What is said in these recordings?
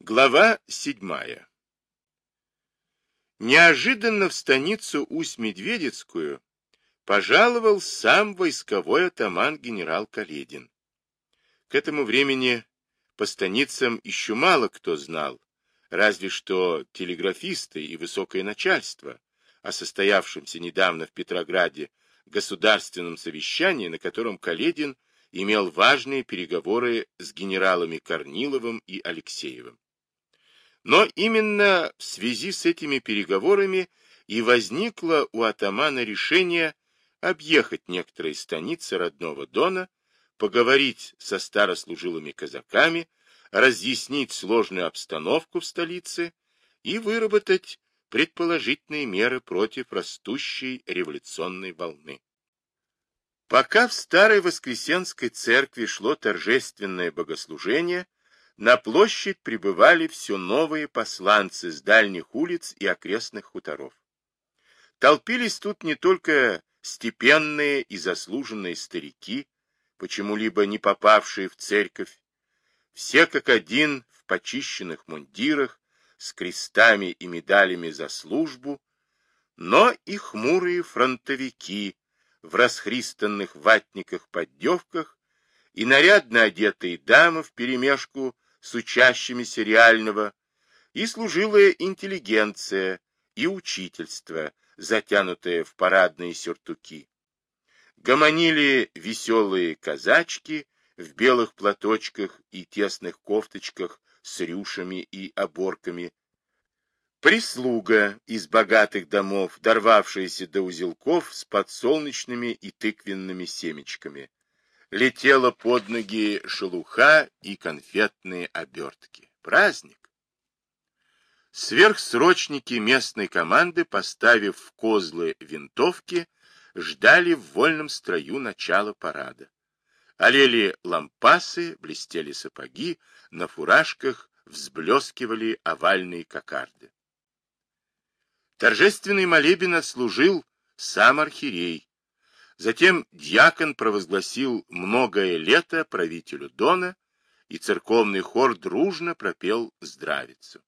Глава седьмая Неожиданно в станицу Усть-Медведецкую пожаловал сам войсковой атаман генерал Каледин. К этому времени по станицам еще мало кто знал, разве что телеграфисты и высокое начальство, о состоявшемся недавно в Петрограде государственном совещании, на котором Каледин имел важные переговоры с генералами Корниловым и Алексеевым. Но именно в связи с этими переговорами и возникло у атамана решение объехать некоторые станицы родного Дона, поговорить со старослужилыми казаками, разъяснить сложную обстановку в столице и выработать предположительные меры против растущей революционной волны. Пока в Старой Воскресенской церкви шло торжественное богослужение, на площадь прибывали все новые посланцы с дальних улиц и окрестных хуторов. Толпились тут не только степенные и заслуженные старики, почему-либо не попавшие в церковь, все как один в почищенных мундирах, с крестами и медалями за службу, но и хмурые фронтовики в расхристанных ватниках-поддевках и нарядно одетые дамы вперемешку с учащимися реального, и служилая интеллигенция, и учительство, затянутое в парадные сюртуки. Гомонили веселые казачки в белых платочках и тесных кофточках с рюшами и оборками. Прислуга из богатых домов, дорвавшаяся до узелков с подсолнечными и тыквенными семечками. Летела под ноги шелуха и конфетные обертки. Праздник! Сверхсрочники местной команды, поставив в козлы винтовки, ждали в вольном строю начала парада. Олели лампасы, блестели сапоги, на фуражках взблескивали овальные кокарды. Торжественный молебен отслужил сам архиерей. Затем дьякон провозгласил многое лето правителю Дона, и церковный хор дружно пропел здравицу.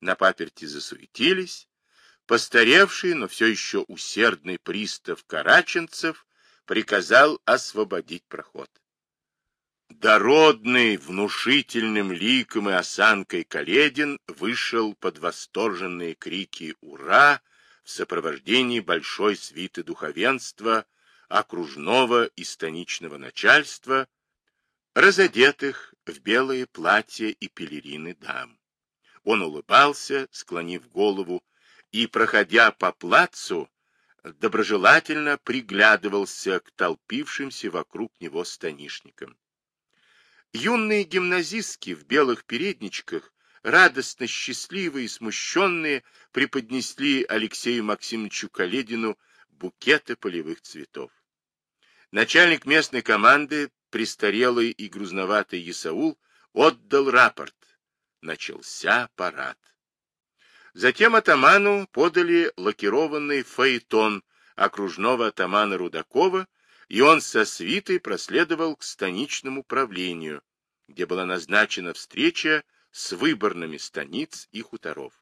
На паперти засуетились, постаревший, но все еще усердный пристав Караченцев приказал освободить проход. Дородный, внушительным ликом и осанкой Каледин вышел под восторженные крики «Ура!» в сопровождении большой свиты духовенства, окружного и станичного начальства, разодетых в белые платья и пелерины дам. Он улыбался, склонив голову, и, проходя по плацу, доброжелательно приглядывался к толпившимся вокруг него станишникам. Юные гимназистки в белых передничках, радостно счастливые и смущенные, преподнесли Алексею Максимовичу Каледину букеты полевых цветов. Начальник местной команды, престарелый и грузноватый Исаул, отдал рапорт. Начался парад. Затем атаману подали лакированный фаэтон окружного атамана Рудакова и он со свитой проследовал к станичному правлению, где была назначена встреча с выборными станиц и хуторов.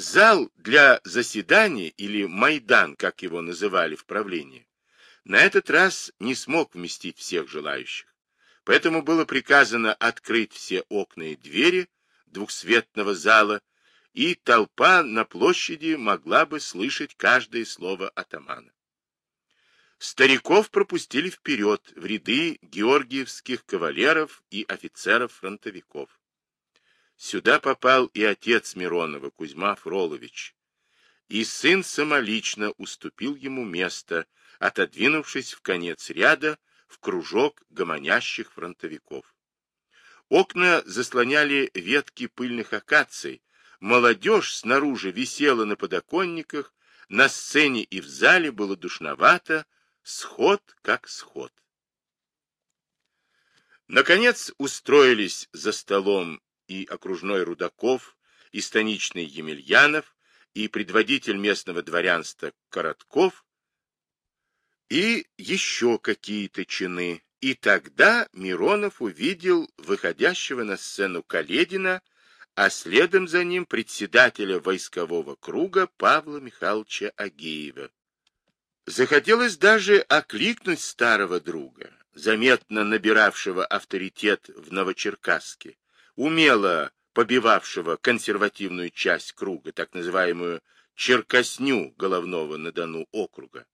Зал для заседания, или Майдан, как его называли в правлении, на этот раз не смог вместить всех желающих, поэтому было приказано открыть все окна и двери двухсветного зала, и толпа на площади могла бы слышать каждое слово атамана. Стариков пропустили вперед в ряды георгиевских кавалеров и офицеров-фронтовиков. Сюда попал и отец Миронова, Кузьма Фролович, и сын самолично уступил ему место, отодвинувшись в конец ряда в кружок гомонящих фронтовиков. Окна заслоняли ветки пыльных акаций, молодежь снаружи висела на подоконниках, на сцене и в зале было душновато, Сход как сход. Наконец устроились за столом и окружной Рудаков, и станичный Емельянов, и предводитель местного дворянства Коротков, и еще какие-то чины, И тогда Миронов увидел выходящего на сцену Каледина, а следом за ним председателя войскового круга Павла Михайловича Агеева. Захотелось даже окликнуть старого друга, заметно набиравшего авторитет в Новочеркасске, умело побивавшего консервативную часть круга, так называемую черкосню головного на Дону округа,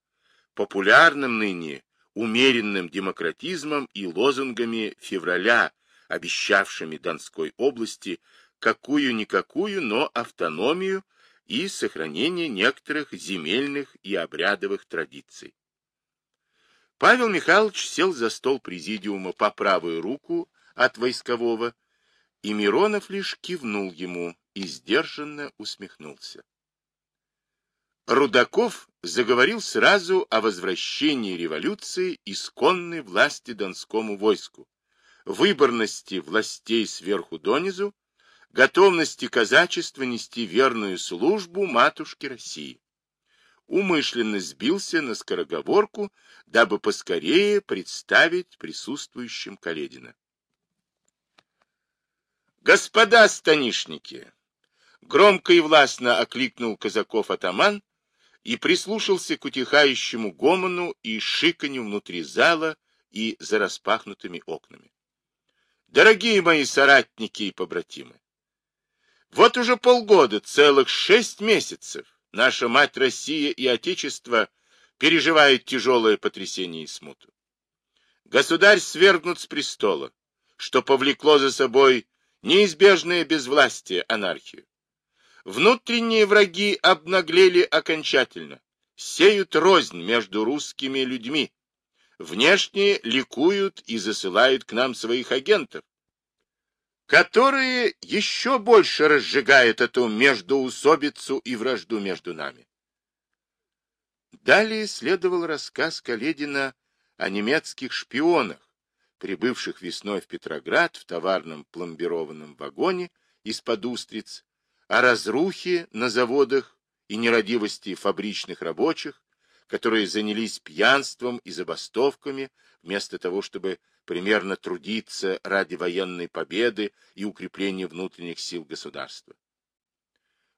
популярным ныне умеренным демократизмом и лозунгами февраля, обещавшими Донской области какую-никакую, но автономию и сохранение некоторых земельных и обрядовых традиций. Павел Михайлович сел за стол президиума по правую руку от войскового, и Миронов лишь кивнул ему и сдержанно усмехнулся. Рудаков заговорил сразу о возвращении революции исконной власти Донскому войску, выборности властей сверху донизу, готовности казачества нести верную службу матушке России. Умышленно сбился на скороговорку, дабы поскорее представить присутствующим Каледина. «Господа станишники!» Громко и властно окликнул казаков атаман, и прислушался к утихающему гомону и шиканью внутри зала и за распахнутыми окнами. Дорогие мои соратники и побратимы, вот уже полгода, целых шесть месяцев, наша мать Россия и Отечество переживают тяжелое потрясение и смуту. Государь свергнут с престола, что повлекло за собой неизбежное безвластие, анархию. Внутренние враги обнаглели окончательно, сеют рознь между русскими людьми. Внешние ликуют и засылают к нам своих агентов, которые еще больше разжигают эту междоусобицу и вражду между нами. Далее следовал рассказ Каледина о немецких шпионах, прибывших весной в Петроград в товарном пломбированном вагоне из-под устриц, о разрухе на заводах и нерадивости фабричных рабочих, которые занялись пьянством и забастовками, вместо того, чтобы примерно трудиться ради военной победы и укрепления внутренних сил государства.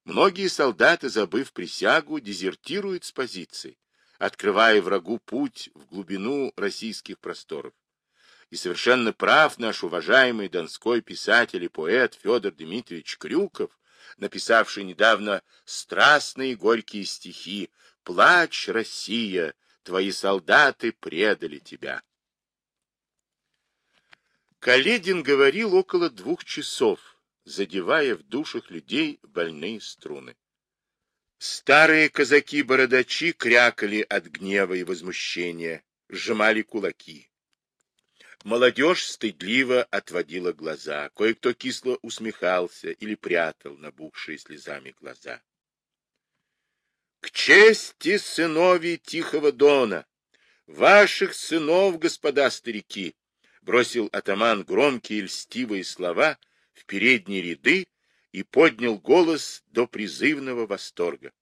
Многие солдаты, забыв присягу, дезертируют с позиций, открывая врагу путь в глубину российских просторов. И совершенно прав наш уважаемый донской писатель и поэт Федор Дмитриевич Крюков, написавший недавно страстные горькие стихи «Плачь, Россия, твои солдаты предали тебя». Каледин говорил около двух часов, задевая в душах людей больные струны. Старые казаки-бородачи крякали от гнева и возмущения, сжимали кулаки. Молодежь стыдливо отводила глаза, кое-кто кисло усмехался или прятал набухшие слезами глаза. К чести сыновей Тихого Дона, ваших сынов, господа старики, бросил атаман громкие льстивые слова в передние ряды и поднял голос до призывного восторга.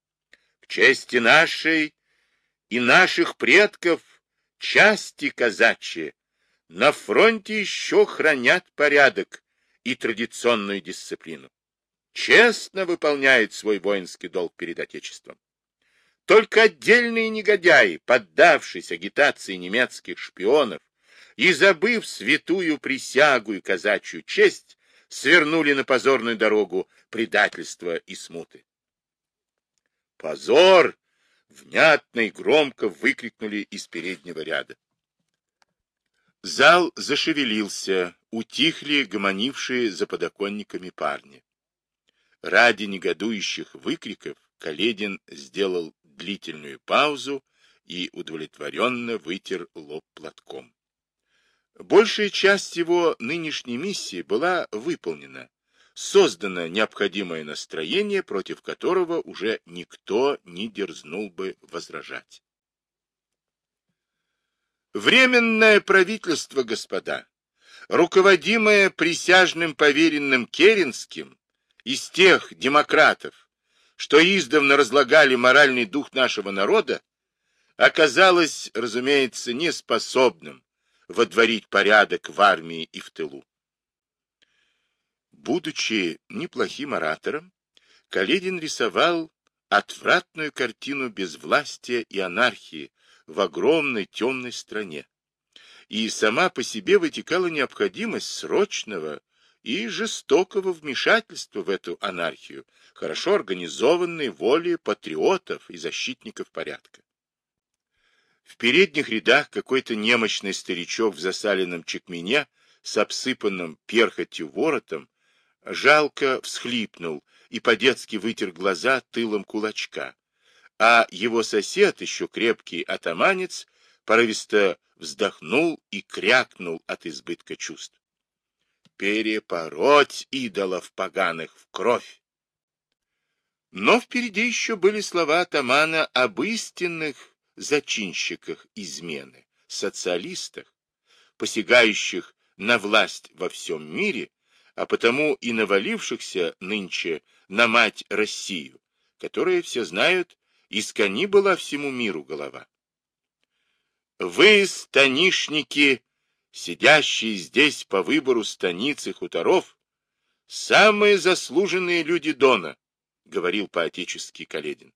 К чести нашей и наших предков части казачьи на фронте еще хранят порядок и традиционную дисциплину. Честно выполняют свой воинский долг перед Отечеством. Только отдельные негодяи, поддавшись агитации немецких шпионов и забыв святую присягу и казачью честь, свернули на позорную дорогу предательства и смуты. «Позор!» — внятно и громко выкрикнули из переднего ряда. Зал зашевелился, утихли гомонившие за подоконниками парни. Ради негодующих выкриков Каледин сделал длительную паузу и удовлетворенно вытер лоб платком. Большая часть его нынешней миссии была выполнена, создано необходимое настроение, против которого уже никто не дерзнул бы возражать. Временное правительство, господа, руководимое присяжным поверенным Керенским, из тех демократов, что издавна разлагали моральный дух нашего народа, оказалось, разумеется, неспособным водворить порядок в армии и в тылу. Будучи неплохим оратором, Каледин рисовал отвратную картину безвластия и анархии в огромной темной стране. И сама по себе вытекала необходимость срочного и жестокого вмешательства в эту анархию, хорошо организованной волей патриотов и защитников порядка. В передних рядах какой-то немощный старичок в засаленном чекмене с обсыпанным перхотью воротом жалко всхлипнул и по-детски вытер глаза тылом кулачка, а его сосед, еще крепкий атаманец, порывисто вздохнул и крякнул от избытка чувств. «Перепороть идолов поганых в кровь!» Но впереди еще были слова атамана об истинных зачинщиках измены, социалистах, посягающих на власть во всем мире, а потому и навалившихся нынче на мать Россию, которая, все знают, искони была всему миру голова. Вы, станишники, сидящие здесь по выбору станиц и хуторов, самые заслуженные люди Дона, — говорил по-отечески Каледин.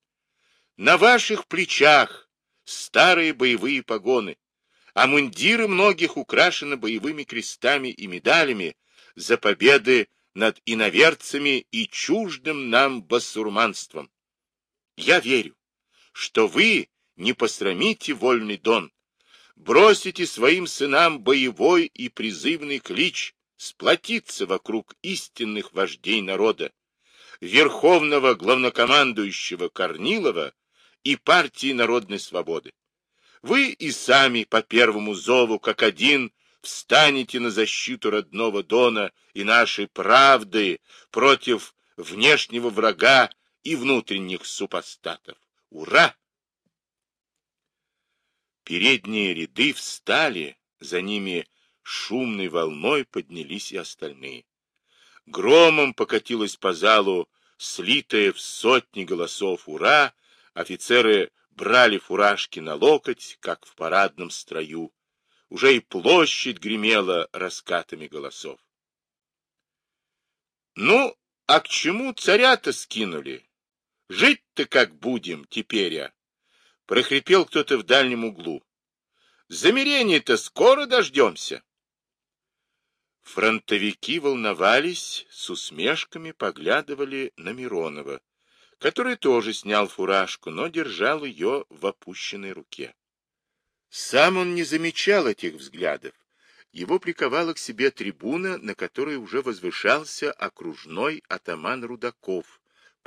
На ваших плечах старые боевые погоны, а мундиры многих украшены боевыми крестами и медалями за победы над иноверцами и чуждым нам басурманством. Я верю, что вы не посрамите вольный Дон, бросите своим сынам боевой и призывный клич сплотиться вокруг истинных вождей народа, верховного главнокомандующего Корнилова и партии народной свободы. Вы и сами по первому зову, как один, встанете на защиту родного Дона и нашей правды против внешнего врага и внутренних супостатов. Ура! Передние ряды встали, за ними шумной волной поднялись и остальные. Громом покатилась по залу, слитая в сотни голосов «Ура!», офицеры брали фуражки на локоть, как в парадном строю. Уже и площадь гремела раскатами голосов. Ну, а к чему царя-то скинули? Жить-то как будем теперь, а? Прохрипел кто-то в дальнем углу. Замерение-то скоро дождемся. Фронтовики волновались, с усмешками поглядывали на Миронова, который тоже снял фуражку, но держал ее в опущенной руке. Сам он не замечал этих взглядов. Его приковала к себе трибуна, на которой уже возвышался окружной атаман Рудаков,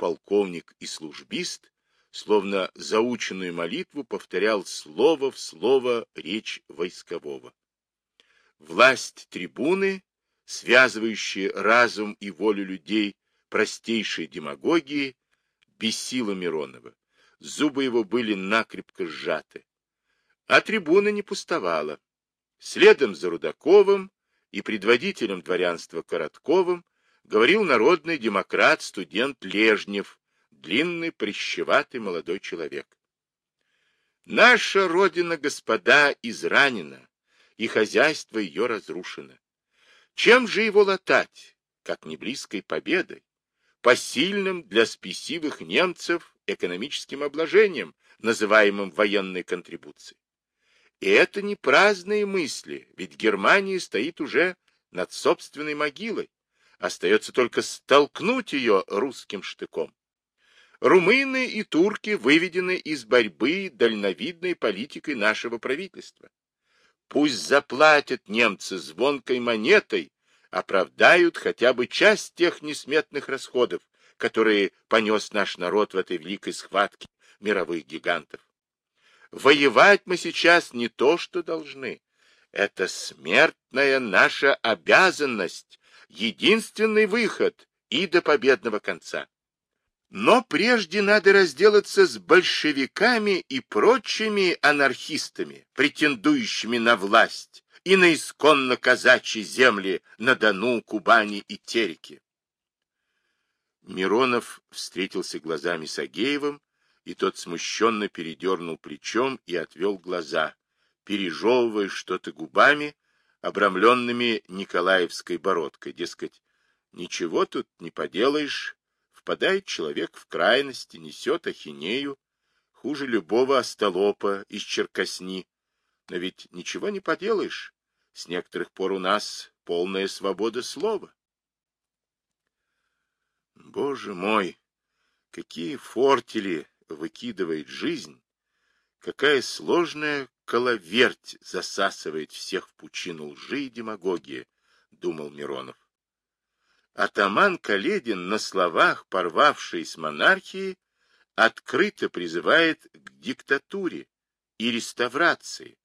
полковник и службист, словно заученную молитву повторял слово в слово речь войскового. Власть трибуны связывающие разум и волю людей простейшей демагогии, бесила Миронова. Зубы его были накрепко сжаты. А трибуна не пустовала. Следом за Рудаковым и предводителем дворянства Коротковым говорил народный демократ, студент Лежнев, длинный, прищеватый молодой человек. Наша Родина, господа, изранена, и хозяйство ее разрушено. Чем же его латать, как не близкой победой, посильным для спесивых немцев экономическим обложением, называемым военной контрибуцией? И это не праздные мысли, ведь Германия стоит уже над собственной могилой. Остается только столкнуть ее русским штыком. Румыны и турки выведены из борьбы дальновидной политикой нашего правительства. Пусть заплатят немцы звонкой монетой, оправдают хотя бы часть тех несметных расходов, которые понес наш народ в этой великой схватке мировых гигантов. Воевать мы сейчас не то, что должны. Это смертная наша обязанность, единственный выход и до победного конца. Но прежде надо разделаться с большевиками и прочими анархистами, претендующими на власть и на исконно казачьи земли на Дону, Кубани и Тереке. Миронов встретился глазами с Агеевым, и тот смущенно передернул плечом и отвел глаза, пережевывая что-то губами, обрамленными Николаевской бородкой. Дескать, ничего тут не поделаешь, впадает человек в крайности, несет ахинею, хуже любого остолопа из черкосни. Но ведь ничего не поделаешь, с некоторых пор у нас полная свобода слова. Боже мой, какие фортели выкидывает жизнь, какая сложная коловерть засасывает всех в пучину лжи и демагогии, думал Миронов. Атаман Каледин на словах, порвавший с монархией, открыто призывает к диктатуре и реставрации.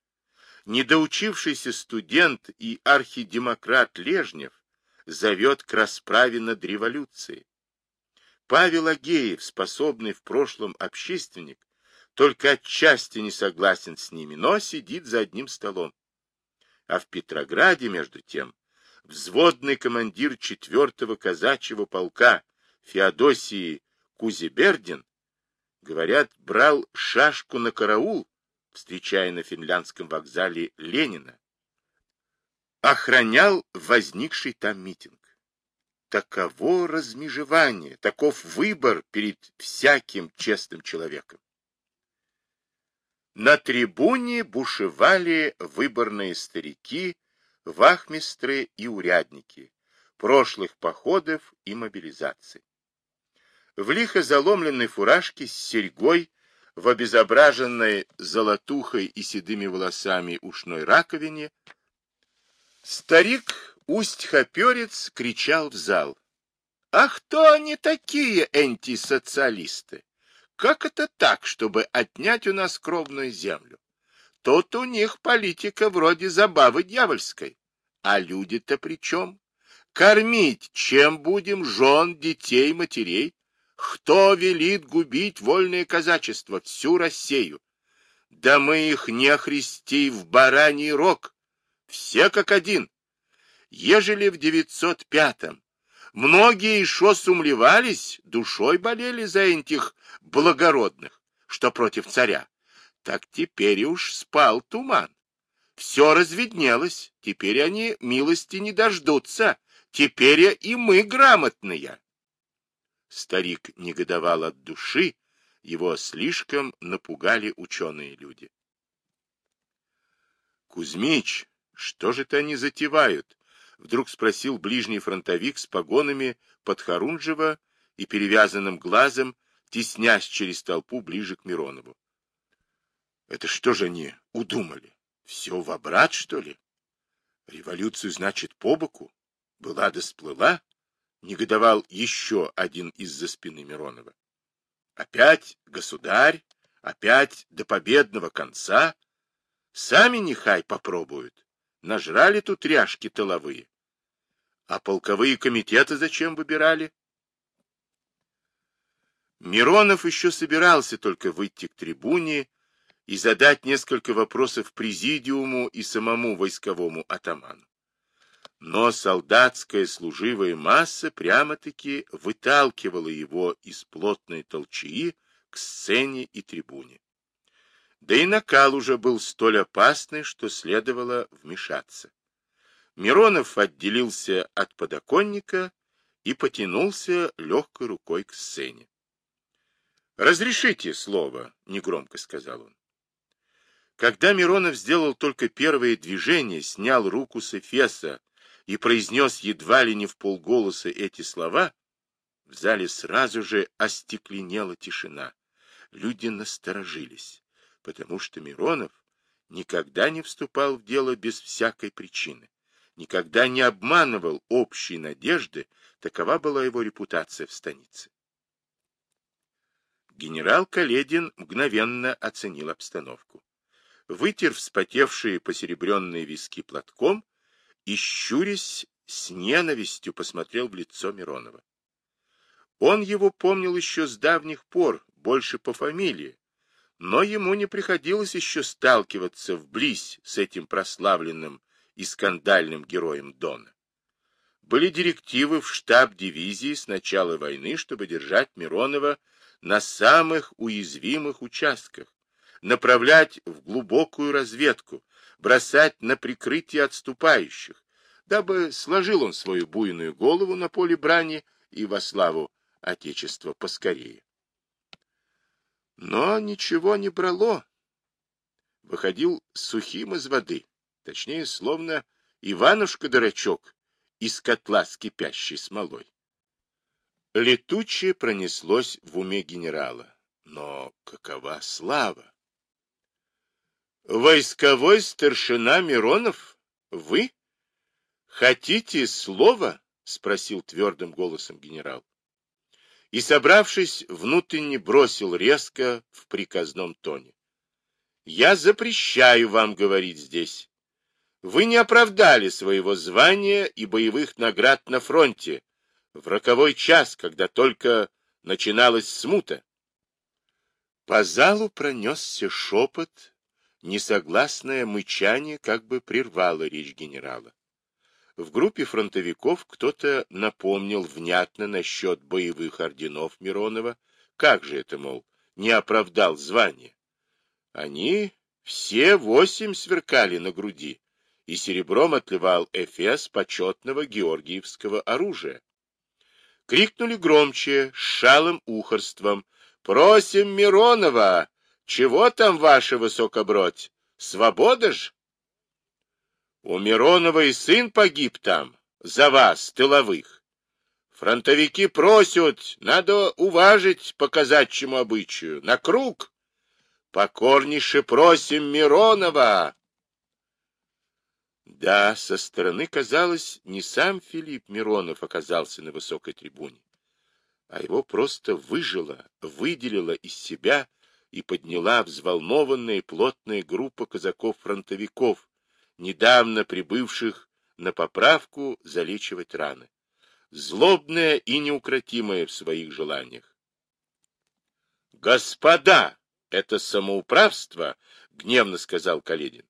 Недоучившийся студент и архидемократ Лежнев зовет к расправе над революцией. Павел Агеев, способный в прошлом общественник, только отчасти не согласен с ними, но сидит за одним столом. А в Петрограде, между тем, взводный командир 4-го казачьего полка Феодосии Кузибердин, говорят, брал шашку на караул, встречая на финляндском вокзале Ленина, охранял возникший там митинг. Таково размежевание, таков выбор перед всяким честным человеком. На трибуне бушевали выборные старики, вахмистры и урядники, прошлых походов и мобилизаций. В лихо заломленной фуражке с серьгой, в обезображенной золотухой и седыми волосами ушной раковине, старик Усть-Хоперец кричал в зал. «А кто они такие, антисоциалисты? Как это так, чтобы отнять у нас кровную землю? Тут у них политика вроде забавы дьявольской. А люди-то при чем? Кормить чем будем жен, детей, матерей? Кто велит губить вольное казачество, всю Россию? Да мы их не христи в бараний рог. Все как один ежели в 905-м многие еще сумлевались, душой болели за этих благородных, что против царя, так теперь уж спал туман. Все разведнелось, теперь они милости не дождутся, теперь и мы грамотные. Старик негодовал от души, его слишком напугали ученые люди. Кузьмич, что же это они затевают? Вдруг спросил ближний фронтовик с погонами Подхорунжева и перевязанным глазом, теснясь через толпу ближе к Миронову. — Это что же они удумали? Все в обрат, что ли? Революцию, значит, по боку? Была да сплыла? Негодовал еще один из-за спины Миронова. Опять государь, опять до победного конца. Сами нехай попробуют. Нажрали тут ряжки тыловые. А полковые комитеты зачем выбирали? Миронов еще собирался только выйти к трибуне и задать несколько вопросов президиуму и самому войсковому атаману. Но солдатская служивая масса прямо-таки выталкивала его из плотной толчаи к сцене и трибуне. Да и накал уже был столь опасный, что следовало вмешаться. Миронов отделился от подоконника и потянулся легкой рукой к сцене. «Разрешите слово», — негромко сказал он. Когда Миронов сделал только первое движение, снял руку с Эфеса и произнес едва ли не в полголоса эти слова, в зале сразу же остекленела тишина. Люди насторожились потому что Миронов никогда не вступал в дело без всякой причины, никогда не обманывал общей надежды, такова была его репутация в станице. Генерал Каледин мгновенно оценил обстановку. Вытер вспотевшие посеребренные виски платком и, щурясь, с ненавистью посмотрел в лицо Миронова. Он его помнил еще с давних пор, больше по фамилии, но ему не приходилось еще сталкиваться вблизь с этим прославленным и скандальным героем Дона. Были директивы в штаб дивизии с начала войны, чтобы держать Миронова на самых уязвимых участках, направлять в глубокую разведку, бросать на прикрытие отступающих, дабы сложил он свою буйную голову на поле брани и во славу Отечества поскорее. Но ничего не брало. Выходил сухим из воды, точнее, словно Иванушка-дурачок из котла с кипящей смолой. Летучее пронеслось в уме генерала. Но какова слава? Войсковой старшина Миронов? Вы? Хотите слова? Спросил твердым голосом генерал. И, собравшись, внутренне бросил резко в приказном тоне. Я запрещаю вам говорить здесь. Вы не оправдали своего звания и боевых наград на фронте в роковой час, когда только начиналась смута. По залу пронесся шепот, несогласное мычание как бы прервало речь генерала. В группе фронтовиков кто-то напомнил внятно насчет боевых орденов Миронова. Как же это, мол, не оправдал звание? Они все восемь сверкали на груди, и серебром отливал эфес почетного георгиевского оружия. Крикнули громче, с шалым ухорством. «Просим Миронова! Чего там, ваше высокобродь? Свобода ж?» «У Миронова и сын погиб там, за вас, тыловых. Фронтовики просят, надо уважить по казачьему обычаю. На круг! Покорнейше просим Миронова!» Да, со стороны казалось, не сам Филипп Миронов оказался на высокой трибуне, а его просто выжила, выделила из себя и подняла взволнованная плотная группа казаков-фронтовиков, недавно прибывших на поправку залечивать раны, злобная и неукротимая в своих желаниях. «Господа, это самоуправство!» — гневно сказал Каледин.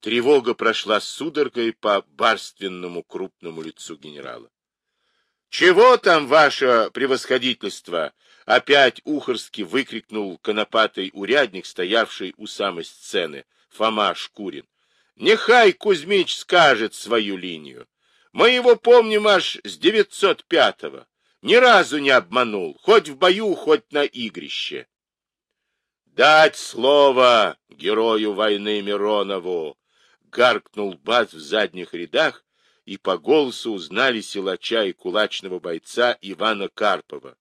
Тревога прошла судорогой по барственному крупному лицу генерала. — Чего там, ваше превосходительство? — опять ухорски выкрикнул конопатый урядник, стоявший у самой сцены, Фома Шкурин. — Нехай Кузьмич скажет свою линию. Мы его помним аж с девятьсот пятого. Ни разу не обманул, хоть в бою, хоть на игрище. Дать слово герою войны Миронову, гаркнул баз в задних рядах, и по голосу узнали силача и кулачного бойца Ивана Карпова.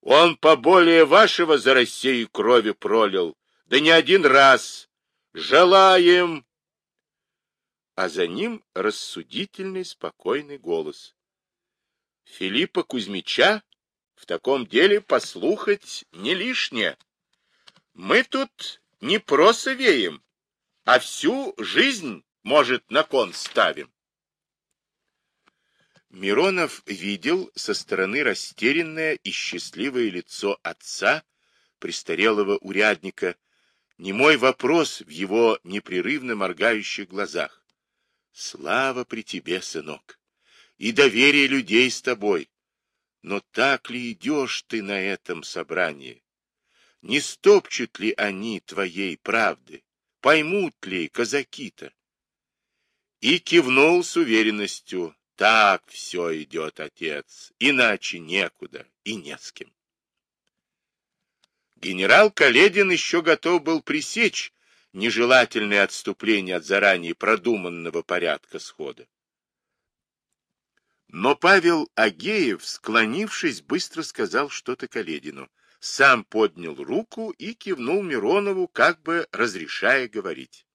Он поболее вашего за Россию крови пролил, да не один раз. Желаем! А за ним рассудительный, спокойный голос. Филиппа Кузьмича в таком деле послухать не лишнее. Мы тут не просто веем, а всю жизнь, может, на кон ставим. Миронов видел со стороны растерянное и счастливое лицо отца, престарелого урядника, немой вопрос в его непрерывно моргающих глазах. Слава при тебе, сынок, и доверие людей с тобой. Но так ли идешь ты на этом собрании? Не стопчут ли они твоей правды? поймут ли казаки-то? И кивнул с уверенностью, так все идет, отец, иначе некуда и не с кем. Генерал Каледин еще готов был пресечь нежелательное отступление от заранее продуманного порядка схода. Но Павел Агеев, склонившись, быстро сказал что-то Каледину сам поднял руку и кивнул Миронову, как бы разрешая говорить.